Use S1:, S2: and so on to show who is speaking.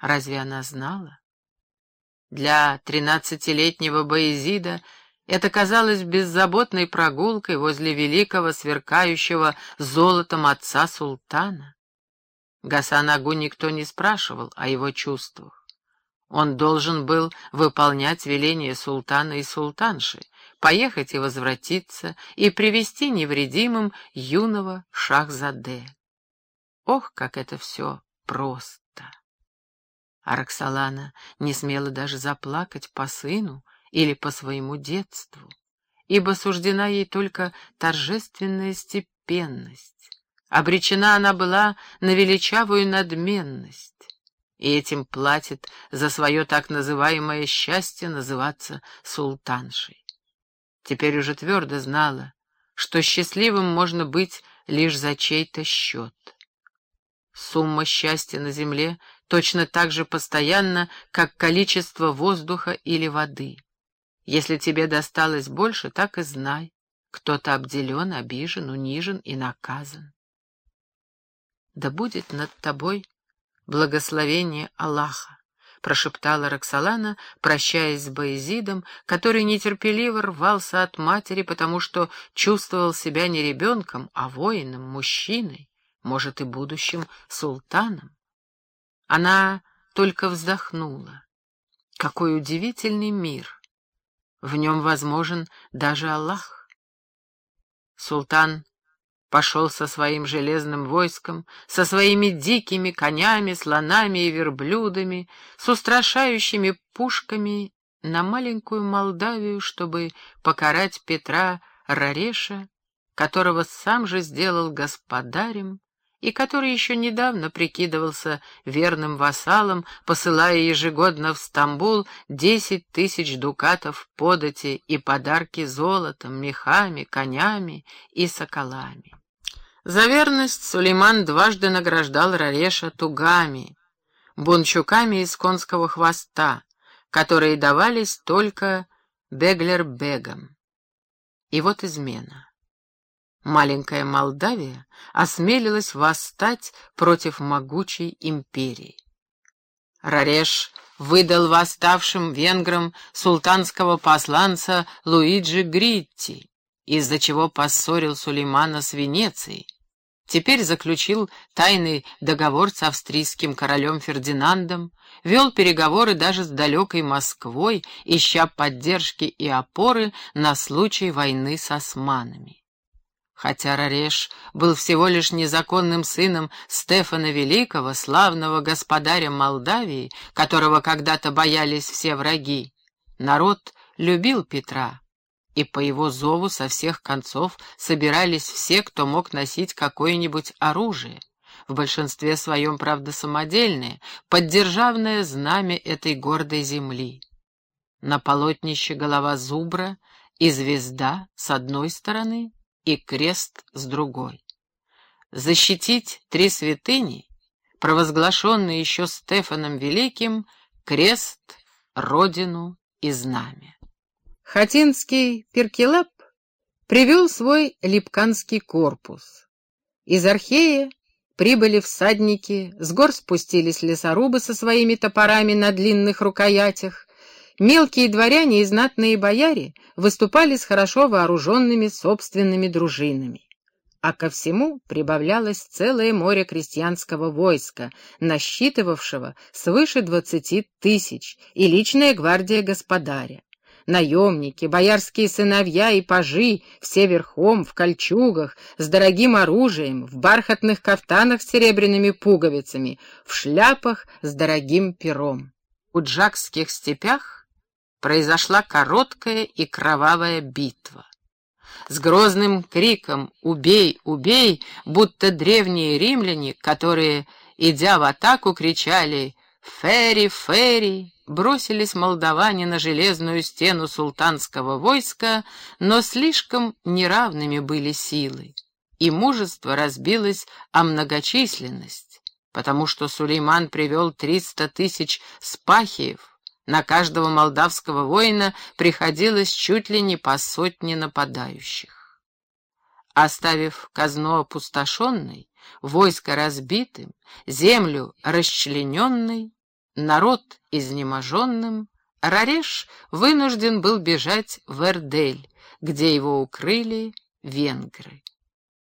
S1: Разве она знала? Для тринадцатилетнего Боязида это казалось беззаботной прогулкой возле великого сверкающего золотом отца султана. Гасанагу никто не спрашивал о его чувствах. Он должен был выполнять веление султана и султанши, поехать и возвратиться, и привести невредимым юного Шахзаде. Ох, как это все просто! А Роксолана не смела даже заплакать по сыну или по своему детству, ибо суждена ей только торжественная степенность. Обречена она была на величавую надменность, и этим платит за свое так называемое счастье называться султаншей. Теперь уже твердо знала, что счастливым можно быть лишь за чей-то счет. Сумма счастья на земле точно так же постоянно, как количество воздуха или воды. Если тебе досталось больше, так и знай, кто-то обделен, обижен, унижен и наказан. Да будет над тобой благословение Аллаха, прошептала Роксолана, прощаясь с Боязидом, который нетерпеливо рвался от матери, потому что чувствовал себя не ребенком, а воином, мужчиной, может и будущим султаном. Она только вздохнула. Какой удивительный мир! В нем возможен даже Аллах. Султан пошел со своим железным войском, со своими дикими конями, слонами и верблюдами, с устрашающими пушками на маленькую Молдавию, чтобы покарать Петра Рареша, которого сам же сделал господарем и который еще недавно прикидывался верным вассалом, посылая ежегодно в Стамбул десять тысяч дукатов подати и подарки золотом, мехами, конями и соколами. За верность Сулейман дважды награждал Рареша тугами, бунчуками из конского хвоста, которые давались только Беглер-бегам. И вот измена. Маленькая Молдавия осмелилась восстать против могучей империи. Рареш выдал восставшим венграм султанского посланца Луиджи Гритти, из-за чего поссорил Сулеймана с Венецией. Теперь заключил тайный договор с австрийским королем Фердинандом, вел переговоры даже с далекой Москвой, ища поддержки и опоры на случай войны с османами. Хотя Рареш был всего лишь незаконным сыном Стефана Великого, славного господаря Молдавии, которого когда-то боялись все враги, народ любил Петра, и по его зову со всех концов собирались все, кто мог носить какое-нибудь оружие, в большинстве своем, правда, самодельное, поддержавное знамя этой гордой земли. На полотнище голова зубра и звезда с одной стороны — и крест с другой. Защитить три святыни, провозглашенные еще Стефаном Великим, крест, родину и знамя. Хатинский Перкелап привел свой липканский корпус. Из Архея прибыли всадники, с гор спустились лесорубы со своими топорами на длинных рукоятях, Мелкие дворяне и знатные бояре выступали с хорошо вооруженными собственными дружинами. А ко всему прибавлялось целое море крестьянского войска, насчитывавшего свыше двадцати тысяч, и личная гвардия господаря. Наемники, боярские сыновья и пажи, все верхом, в кольчугах, с дорогим оружием, в бархатных кафтанах с серебряными пуговицами, в шляпах с дорогим пером. У джакских степях произошла короткая и кровавая битва. С грозным криком «Убей! Убей!», будто древние римляне, которые, идя в атаку, кричали «Ферри! Ферри!», бросились молдаване на железную стену султанского войска, но слишком неравными были силы, и мужество разбилось о многочисленность, потому что Сулейман привел триста тысяч спахиев, на каждого молдавского воина приходилось чуть ли не по сотне нападающих. Оставив казну опустошенной, войско разбитым, землю расчлененной, народ изнеможенным, Рареш вынужден был бежать в Эрдель, где его укрыли венгры.